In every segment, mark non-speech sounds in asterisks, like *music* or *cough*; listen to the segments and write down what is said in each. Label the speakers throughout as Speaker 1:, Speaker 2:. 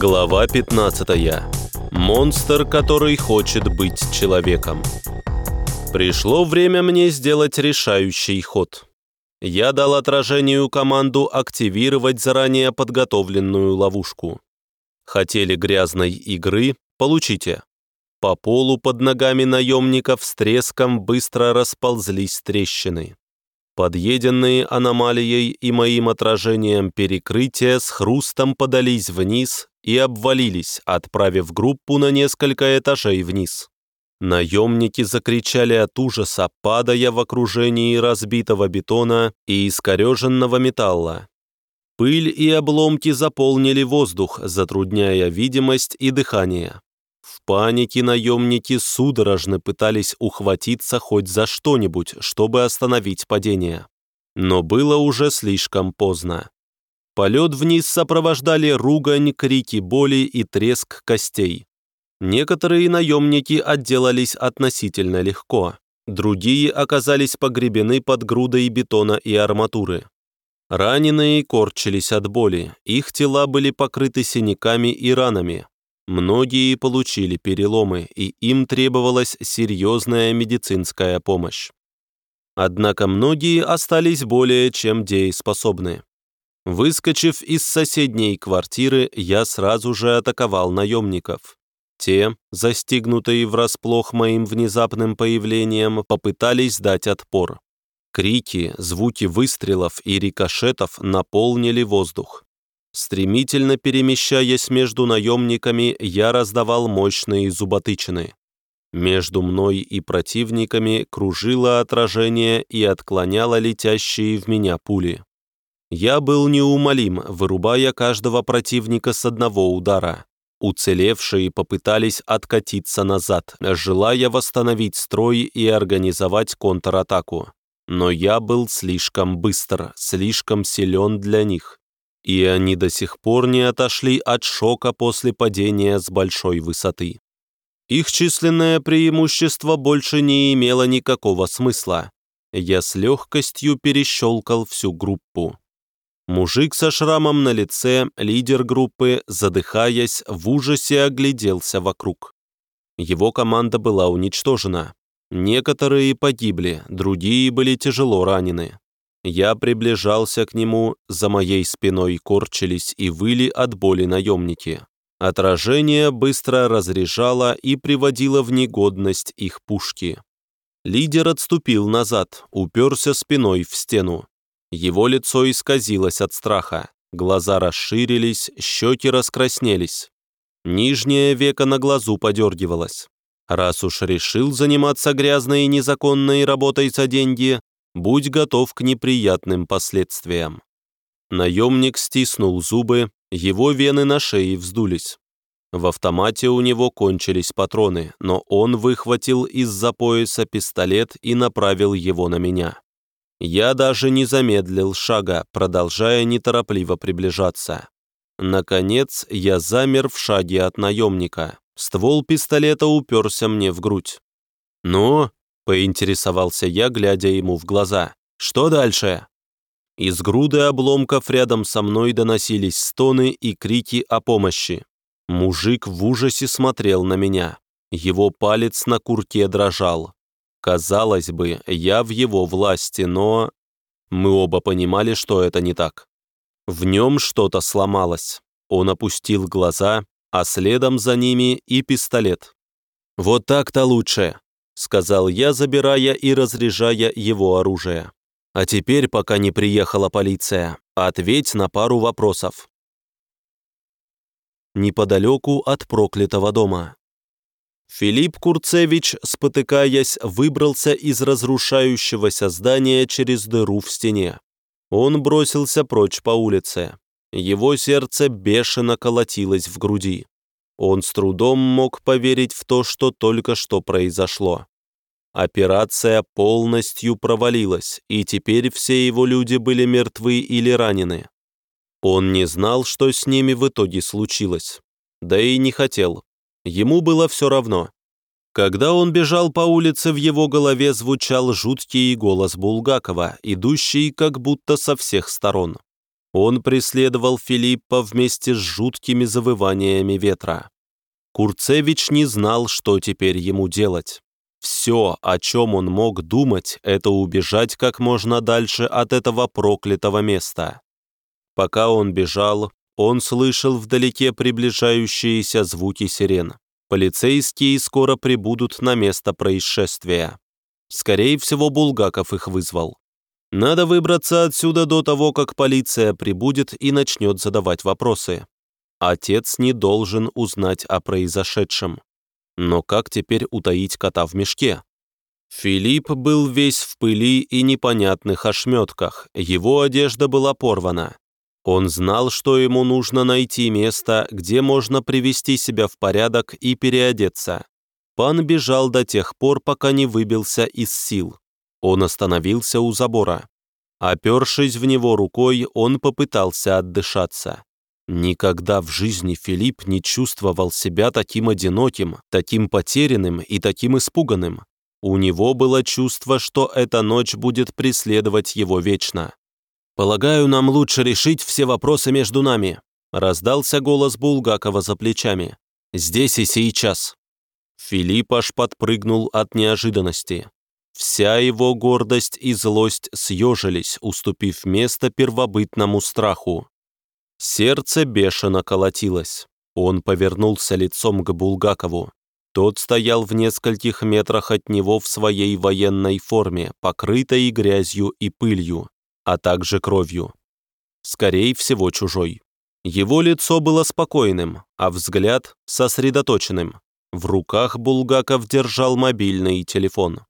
Speaker 1: Глава 15. Монстр, который хочет быть человеком. Пришло время мне сделать решающий ход. Я дал отражению команду активировать заранее подготовленную ловушку. Хотели грязной игры – получите. По полу под ногами наемников с треском быстро расползлись трещины. Подъеденные аномалией и моим отражением перекрытия с хрустом подались вниз и обвалились, отправив группу на несколько этажей вниз. Наемники закричали от ужаса, падая в окружении разбитого бетона и искореженного металла. Пыль и обломки заполнили воздух, затрудняя видимость и дыхание. В панике наемники судорожно пытались ухватиться хоть за что-нибудь, чтобы остановить падение. Но было уже слишком поздно. Полет вниз сопровождали ругань, крики боли и треск костей. Некоторые наемники отделались относительно легко, другие оказались погребены под грудой бетона и арматуры. Раненые корчились от боли, их тела были покрыты синяками и ранами. Многие получили переломы, и им требовалась серьезная медицинская помощь. Однако многие остались более чем дееспособны. Выскочив из соседней квартиры, я сразу же атаковал наемников. Те, застигнутые врасплох моим внезапным появлением, попытались дать отпор. Крики, звуки выстрелов и рикошетов наполнили воздух. Стремительно перемещаясь между наемниками, я раздавал мощные зуботычины. Между мной и противниками кружило отражение и отклоняло летящие в меня пули. Я был неумолим, вырубая каждого противника с одного удара. Уцелевшие попытались откатиться назад, желая восстановить строй и организовать контратаку. Но я был слишком быстр, слишком силен для них и они до сих пор не отошли от шока после падения с большой высоты. Их численное преимущество больше не имело никакого смысла. Я с легкостью перещелкал всю группу. Мужик со шрамом на лице, лидер группы, задыхаясь, в ужасе огляделся вокруг. Его команда была уничтожена. Некоторые погибли, другие были тяжело ранены. Я приближался к нему, за моей спиной корчились и выли от боли наемники. Отражение быстро разряжало и приводило в негодность их пушки. Лидер отступил назад, уперся спиной в стену. Его лицо исказилось от страха, глаза расширились, щеки раскраснелись. Нижнее веко на глазу подергивалось. Раз уж решил заниматься грязной и незаконной работой за деньги, будь готов к неприятным последствиям. Наемник стиснул зубы, его вены на шее вздулись. В автомате у него кончились патроны, но он выхватил из-за пояса пистолет и направил его на меня. Я даже не замедлил шага, продолжая неторопливо приближаться. Наконец, я замер в шаге от наемника. Ствол пистолета уперся мне в грудь. «Ну, Поинтересовался я, глядя ему в глаза. «Что дальше?» Из груды обломков рядом со мной доносились стоны и крики о помощи. Мужик в ужасе смотрел на меня. Его палец на курке дрожал. Казалось бы, я в его власти, но... Мы оба понимали, что это не так. В нем что-то сломалось. Он опустил глаза, а следом за ними и пистолет. «Вот так-то лучше», сказал я, забирая и разряжая его оружие. А теперь, пока не приехала полиция, ответь на пару вопросов. Неподалеку от проклятого дома. Филипп Курцевич, спотыкаясь, выбрался из разрушающегося здания через дыру в стене. Он бросился прочь по улице. Его сердце бешено колотилось в груди. Он с трудом мог поверить в то, что только что произошло. Операция полностью провалилась, и теперь все его люди были мертвы или ранены. Он не знал, что с ними в итоге случилось. Да и не хотел. Ему было все равно. Когда он бежал по улице, в его голове звучал жуткий голос Булгакова, идущий как будто со всех сторон. Он преследовал Филиппа вместе с жуткими завываниями ветра. Курцевич не знал, что теперь ему делать. Все, о чем он мог думать, это убежать как можно дальше от этого проклятого места. Пока он бежал, он слышал вдалеке приближающиеся звуки сирен. Полицейские скоро прибудут на место происшествия. Скорее всего, Булгаков их вызвал. Надо выбраться отсюда до того, как полиция прибудет и начнет задавать вопросы. Отец не должен узнать о произошедшем. Но как теперь утаить кота в мешке? Филипп был весь в пыли и непонятных ошметках, его одежда была порвана. Он знал, что ему нужно найти место, где можно привести себя в порядок и переодеться. Пан бежал до тех пор, пока не выбился из сил. Он остановился у забора. Опершись в него рукой, он попытался отдышаться. Никогда в жизни Филипп не чувствовал себя таким одиноким, таким потерянным и таким испуганным. У него было чувство, что эта ночь будет преследовать его вечно. «Полагаю, нам лучше решить все вопросы между нами», раздался голос Булгакова за плечами. «Здесь и сейчас». Филипп аж подпрыгнул от неожиданности. Вся его гордость и злость съежились, уступив место первобытному страху. Сердце бешено колотилось. Он повернулся лицом к Булгакову. Тот стоял в нескольких метрах от него в своей военной форме, покрытой грязью и пылью, а также кровью. Скорее всего, чужой. Его лицо было спокойным, а взгляд — сосредоточенным. В руках Булгаков держал мобильный телефон.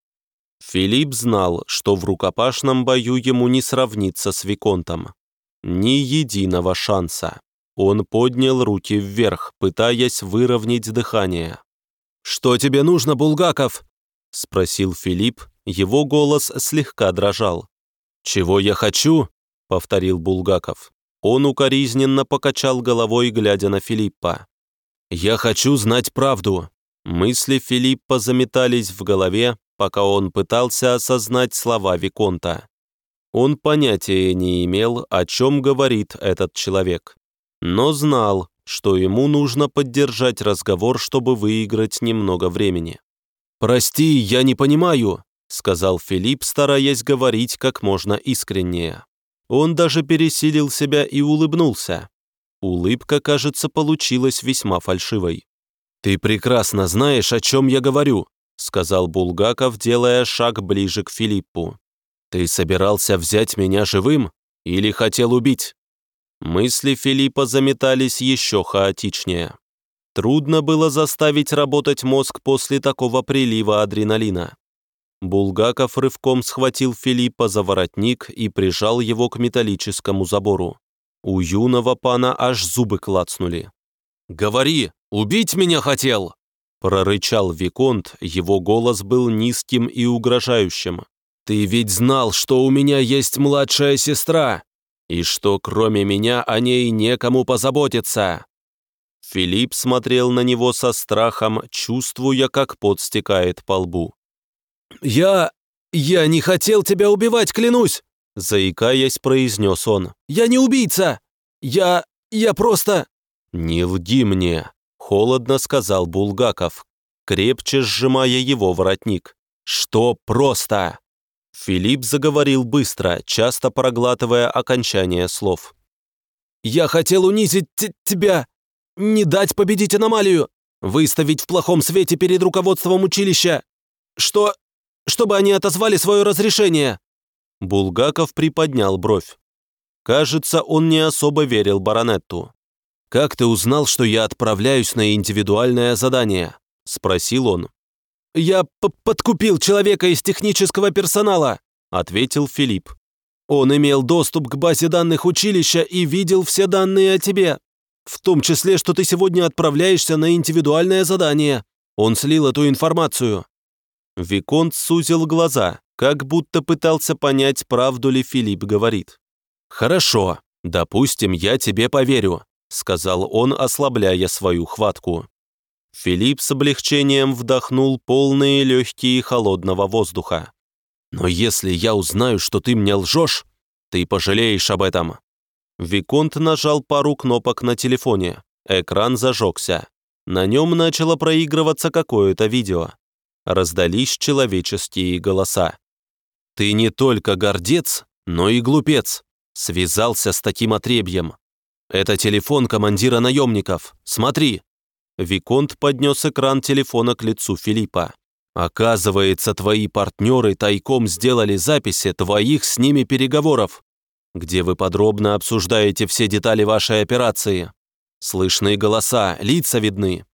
Speaker 1: Филипп знал, что в рукопашном бою ему не сравниться с Виконтом. Ни единого шанса. Он поднял руки вверх, пытаясь выровнять дыхание. «Что тебе нужно, Булгаков?» — спросил Филипп. Его голос слегка дрожал. «Чего я хочу?» — повторил Булгаков. Он укоризненно покачал головой, глядя на Филиппа. «Я хочу знать правду». Мысли Филиппа заметались в голове, пока он пытался осознать слова Виконта. Он понятия не имел, о чем говорит этот человек, но знал, что ему нужно поддержать разговор, чтобы выиграть немного времени. «Прости, я не понимаю», — сказал Филипп, стараясь говорить как можно искреннее. Он даже пересилил себя и улыбнулся. Улыбка, кажется, получилась весьма фальшивой. «Ты прекрасно знаешь, о чем я говорю», — сказал Булгаков, делая шаг ближе к Филиппу. «Ты собирался взять меня живым или хотел убить?» Мысли Филиппа заметались еще хаотичнее. Трудно было заставить работать мозг после такого прилива адреналина. Булгаков рывком схватил Филиппа за воротник и прижал его к металлическому забору. У юного пана аж зубы клацнули. «Говори, убить меня хотел!» Прорычал Виконт, его голос был низким и угрожающим. Ты ведь знал, что у меня есть младшая сестра, и что кроме меня о ней некому позаботиться». Филипп смотрел на него со страхом, чувствуя, как пот стекает по лбу. «Я... я не хотел тебя убивать, клянусь!» Заикаясь, произнес он. «Я не убийца! Я... я просто...» «Не лги мне!» — холодно сказал Булгаков, крепче сжимая его воротник. «Что просто?» Филипп заговорил быстро, часто проглатывая окончание слов. «Я хотел унизить тебя, не дать победить аномалию, выставить в плохом свете перед руководством училища, что... чтобы они отозвали свое разрешение». Булгаков приподнял бровь. Кажется, он не особо верил баронетту. «Как ты узнал, что я отправляюсь на индивидуальное задание?» – спросил он. «Я подкупил человека из технического персонала», — ответил Филипп. «Он имел доступ к базе данных училища и видел все данные о тебе, в том числе, что ты сегодня отправляешься на индивидуальное задание. Он слил эту информацию». Виконт сузил глаза, как будто пытался понять, правду ли Филипп говорит. «Хорошо, допустим, я тебе поверю», — сказал он, ослабляя свою хватку. Филипп с облегчением вдохнул полные легкие холодного воздуха. «Но если я узнаю, что ты мне лжешь, ты пожалеешь об этом». Виконт нажал пару кнопок на телефоне. Экран зажегся. На нем начало проигрываться какое-то видео. Раздались человеческие голоса. «Ты не только гордец, но и глупец. Связался с таким отребьем. Это телефон командира наемников. Смотри!» Виконт поднес экран телефона к лицу Филиппа. «Оказывается, твои партнеры тайком сделали записи твоих с ними переговоров, где вы подробно обсуждаете все детали вашей операции. Слышны голоса, лица видны.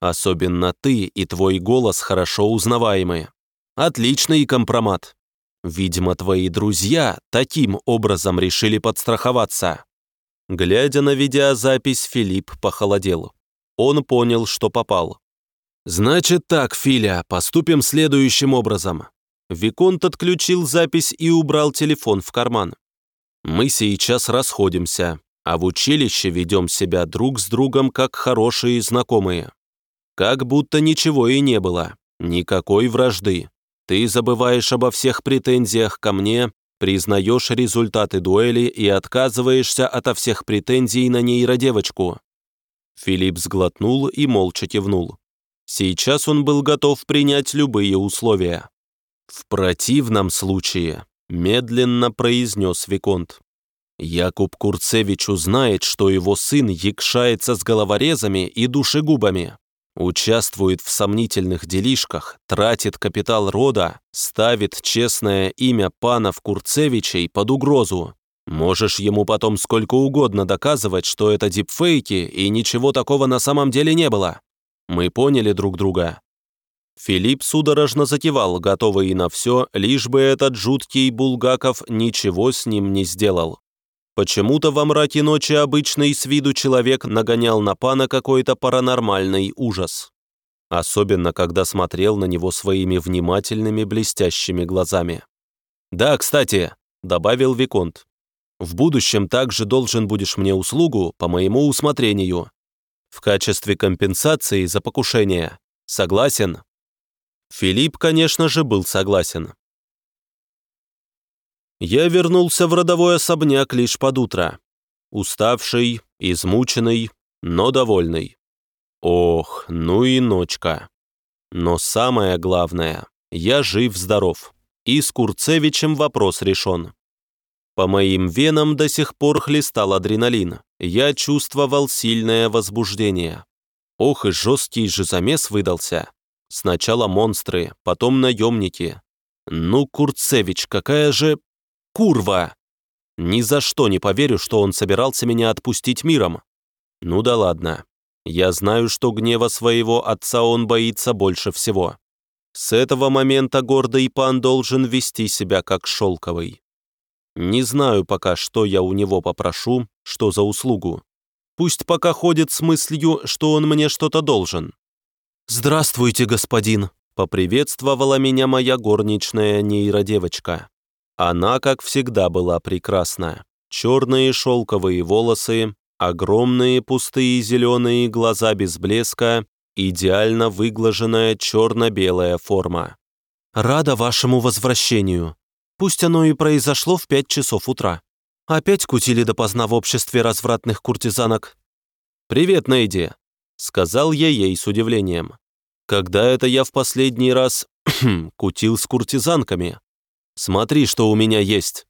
Speaker 1: Особенно ты и твой голос хорошо узнаваемы. Отличный компромат. Видимо, твои друзья таким образом решили подстраховаться. Глядя на видеозапись, Филипп похолодел. Он понял, что попал. «Значит так, Филя, поступим следующим образом». Виконт отключил запись и убрал телефон в карман. «Мы сейчас расходимся а в училище ведем себя друг с другом как хорошие знакомые. Как будто ничего и не было, никакой вражды. Ты забываешь обо всех претензиях ко мне, признаешь результаты дуэли и отказываешься ото всех претензий на нейродевочку». Филипп сглотнул и молча кивнул. Сейчас он был готов принять любые условия. «В противном случае», — медленно произнес Виконт, Якуб Курцевич узнает, что его сын якшается с головорезами и душегубами, участвует в сомнительных делишках, тратит капитал рода, ставит честное имя панов Курцевичей под угрозу. Можешь ему потом сколько угодно доказывать, что это дипфейки и ничего такого на самом деле не было. Мы поняли друг друга. Филипп судорожно закивал, готовый на все, лишь бы этот жуткий Булгаков ничего с ним не сделал. Почему-то во мраке ночи обычный с виду человек нагонял на пана какой-то паранормальный ужас. Особенно, когда смотрел на него своими внимательными блестящими глазами. «Да, кстати», — добавил Виконт, «в будущем также должен будешь мне услугу по моему усмотрению. В качестве компенсации за покушение. Согласен?» Филипп, конечно же, был согласен я вернулся в родовой особняк лишь под утро. Уставший, измученный, но довольный. Ох, ну и ночка. Но самое главное, я жив-здоров. И с Курцевичем вопрос решен. По моим венам до сих пор хлестал адреналин. Я чувствовал сильное возбуждение. Ох и жесткий же замес выдался. Сначала монстры, потом наемники. Ну, Курцевич, какая же Курва! Ни за что не поверю, что он собирался меня отпустить миром. Ну да ладно. Я знаю, что гнева своего отца он боится больше всего. С этого момента гордый пан должен вести себя как шелковый. Не знаю пока, что я у него попрошу, что за услугу. Пусть пока ходит с мыслью, что он мне что-то должен. «Здравствуйте, господин!» — поприветствовала меня моя горничная нейродевочка. Она, как всегда, была прекрасна. Черные шелковые волосы, огромные пустые зеленые глаза без блеска, идеально выглаженная черно-белая форма. «Рада вашему возвращению. Пусть оно и произошло в пять часов утра. Опять кутили допоздна в обществе развратных куртизанок». «Привет, Нейди», — сказал я ей с удивлением. «Когда это я в последний раз *clears throat* кутил с куртизанками?» «Смотри, что у меня есть».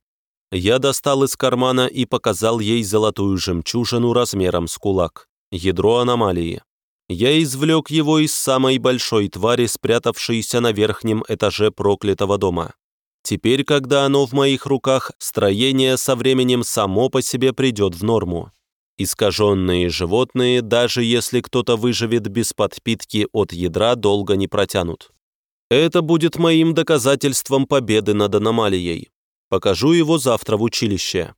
Speaker 1: Я достал из кармана и показал ей золотую жемчужину размером с кулак, ядро аномалии. Я извлек его из самой большой твари, спрятавшейся на верхнем этаже проклятого дома. Теперь, когда оно в моих руках, строение со временем само по себе придет в норму. Искаженные животные, даже если кто-то выживет без подпитки от ядра, долго не протянут. Это будет моим доказательством победы над аномалией. Покажу его завтра в училище.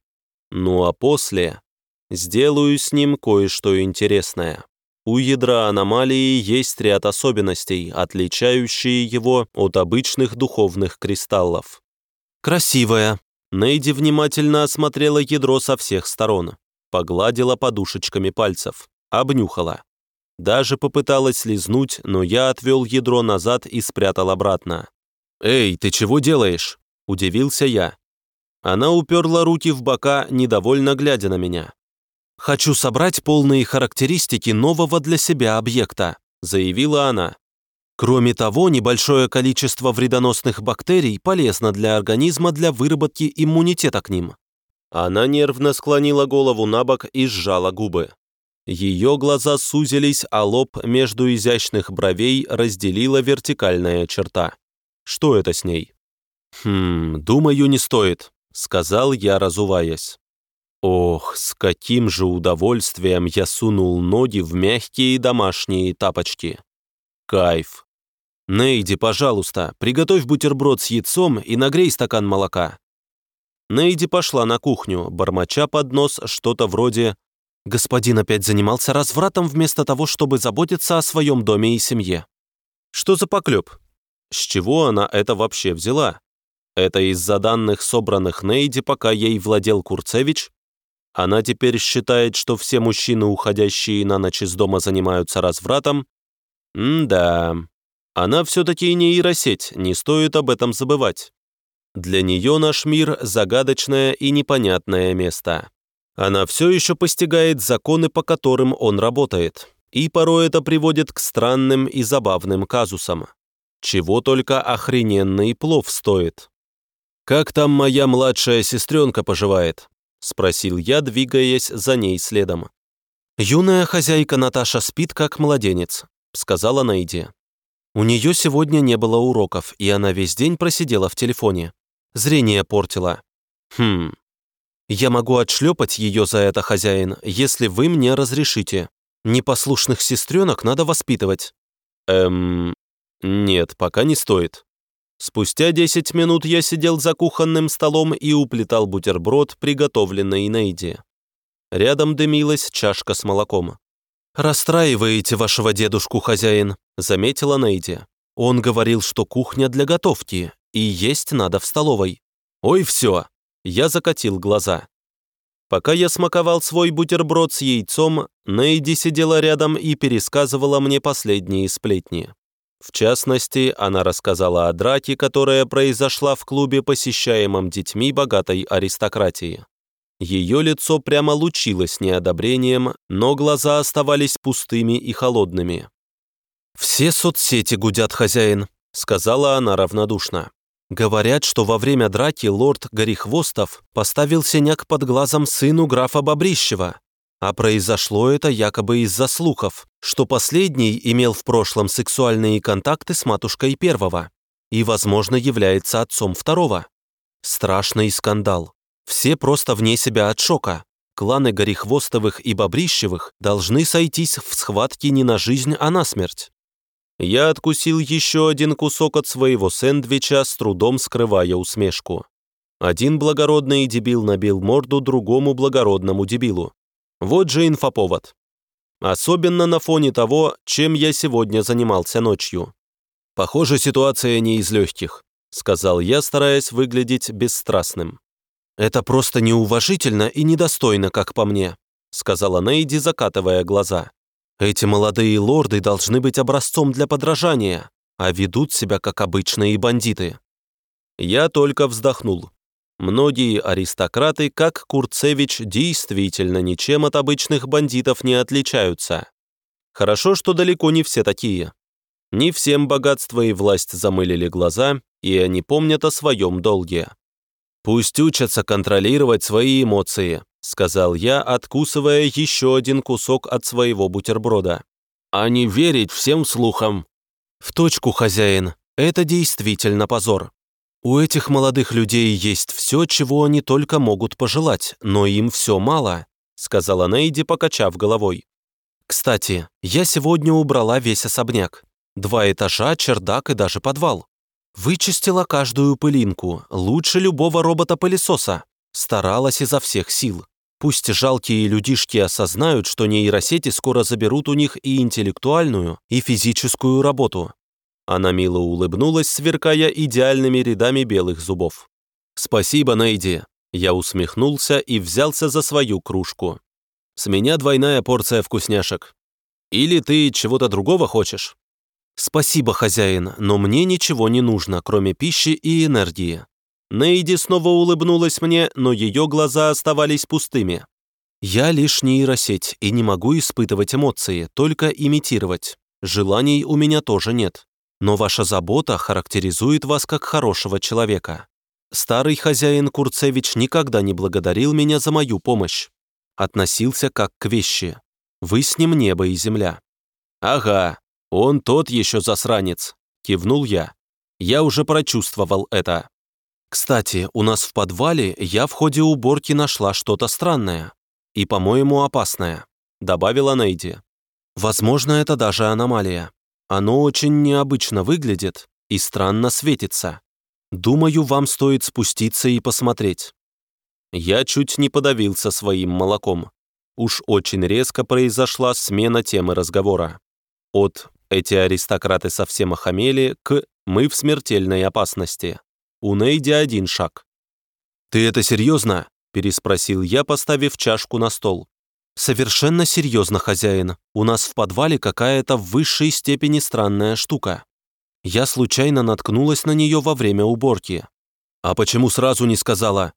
Speaker 1: Ну а после сделаю с ним кое-что интересное. У ядра аномалии есть ряд особенностей, отличающие его от обычных духовных кристаллов. Красивая. Нейди внимательно осмотрела ядро со всех сторон, погладила подушечками пальцев, обнюхала. Даже попыталась слизнуть, но я отвел ядро назад и спрятал обратно. «Эй, ты чего делаешь?» – удивился я. Она уперла руки в бока, недовольно глядя на меня. «Хочу собрать полные характеристики нового для себя объекта», заявила она. Кроме того, небольшое количество вредоносных бактерий полезно для организма для выработки иммунитета к ним. Она нервно склонила голову на бок и сжала губы. Ее глаза сузились, а лоб между изящных бровей разделила вертикальная черта. Что это с ней? «Хм, думаю, не стоит», — сказал я, разуваясь. Ох, с каким же удовольствием я сунул ноги в мягкие домашние тапочки. Кайф. «Нейди, пожалуйста, приготовь бутерброд с яйцом и нагрей стакан молока». Нейди пошла на кухню, бормоча под нос что-то вроде «Господин опять занимался развратом вместо того, чтобы заботиться о своем доме и семье». Что за поклеп? С чего она это вообще взяла? Это из-за данных, собранных Нейди, пока ей владел Курцевич? Она теперь считает, что все мужчины, уходящие на ночь из дома, занимаются развратом? М-да. Она все-таки нейросеть, не стоит об этом забывать. Для нее наш мир – загадочное и непонятное место. Она все еще постигает законы, по которым он работает, и порой это приводит к странным и забавным казусам. Чего только охрененный плов стоит. «Как там моя младшая сестренка поживает?» – спросил я, двигаясь за ней следом. «Юная хозяйка Наташа спит, как младенец», – сказала Найди. У нее сегодня не было уроков, и она весь день просидела в телефоне. Зрение портила. Хм. Я могу отшлепать ее за это, хозяин, если вы мне разрешите. Непослушных сестренок надо воспитывать. Эм... Нет, пока не стоит. Спустя 10 минут я сидел за кухонным столом и уплетал бутерброд, приготовленный Нейди. Рядом дымилась чашка с молоком. «Расстраиваете вашего дедушку, хозяин», — заметила Нейди. «Он говорил, что кухня для готовки, и есть надо в столовой». «Ой, все!» — я закатил глаза. Пока я смаковал свой бутерброд с яйцом, Нейди сидела рядом и пересказывала мне последние сплетни. В частности, она рассказала о драке, которая произошла в клубе, посещаемом детьми богатой аристократии. Ее лицо прямо лучилось неодобрением, но глаза оставались пустыми и холодными. «Все соцсети гудят, хозяин», — сказала она равнодушно. «Говорят, что во время драки лорд Горехвостов поставил синяк под глазом сыну графа Бобрищева, а произошло это якобы из-за слухов, что последний имел в прошлом сексуальные контакты с матушкой первого и, возможно, является отцом второго. Страшный скандал. Все просто вне себя от шока. Кланы Горехвостовых и Бобрищевых должны сойтись в схватке не на жизнь, а на смерть. Я откусил еще один кусок от своего сэндвича, с трудом скрывая усмешку. Один благородный дебил набил морду другому благородному дебилу. Вот же инфоповод. Особенно на фоне того, чем я сегодня занимался ночью. «Похоже, ситуация не из легких», — сказал я, стараясь выглядеть бесстрастным. «Это просто неуважительно и недостойно, как по мне», сказала Нейди, закатывая глаза. «Эти молодые лорды должны быть образцом для подражания, а ведут себя как обычные бандиты». Я только вздохнул. Многие аристократы, как Курцевич, действительно ничем от обычных бандитов не отличаются. Хорошо, что далеко не все такие. Не всем богатство и власть замылили глаза, и они помнят о своем долге. «Пусть учатся контролировать свои эмоции», сказал я, откусывая еще один кусок от своего бутерброда. «А не верить всем слухам». «В точку, хозяин, это действительно позор. У этих молодых людей есть все, чего они только могут пожелать, но им все мало», сказала Нейди, покачав головой. «Кстати, я сегодня убрала весь особняк. Два этажа, чердак и даже подвал. Вычистила каждую пылинку, лучше любого робота-пылесоса. Старалась изо всех сил. Пусть жалкие людишки осознают, что нейросети скоро заберут у них и интеллектуальную, и физическую работу. Она мило улыбнулась, сверкая идеальными рядами белых зубов. «Спасибо, Нейди!» Я усмехнулся и взялся за свою кружку. «С меня двойная порция вкусняшек. Или ты чего-то другого хочешь?» «Спасибо, хозяин, но мне ничего не нужно, кроме пищи и энергии». Нейди снова улыбнулась мне, но ее глаза оставались пустыми. «Я лишь нейросеть и не могу испытывать эмоции, только имитировать. Желаний у меня тоже нет. Но ваша забота характеризует вас как хорошего человека. Старый хозяин Курцевич никогда не благодарил меня за мою помощь. Относился как к вещи. Вы с ним небо и земля». «Ага, он тот еще засранец», — кивнул я. «Я уже прочувствовал это». «Кстати, у нас в подвале я в ходе уборки нашла что-то странное и, по-моему, опасное», — добавила Нейди. «Возможно, это даже аномалия. Оно очень необычно выглядит и странно светится. Думаю, вам стоит спуститься и посмотреть». Я чуть не подавился своим молоком. Уж очень резко произошла смена темы разговора. От «эти аристократы совсем охамели» к «мы в смертельной опасности». У Нейди один шаг. «Ты это серьезно?» переспросил я, поставив чашку на стол. «Совершенно серьезно, хозяин. У нас в подвале какая-то в высшей степени странная штука. Я случайно наткнулась на нее во время уборки. А почему сразу не сказала?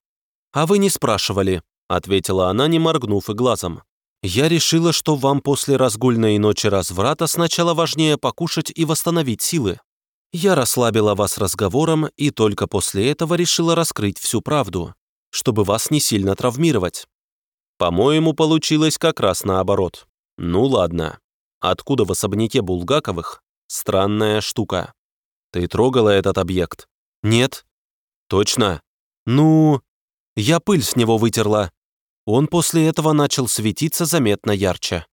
Speaker 1: А вы не спрашивали, ответила она, не моргнув и глазом. Я решила, что вам после разгульной ночи разврата сначала важнее покушать и восстановить силы. Я расслабила вас разговором и только после этого решила раскрыть всю правду чтобы вас не сильно травмировать. По-моему, получилось как раз наоборот. Ну ладно. Откуда в особняке Булгаковых? Странная штука. Ты трогала этот объект? Нет. Точно? Ну, я пыль с него вытерла. Он после этого начал светиться заметно ярче.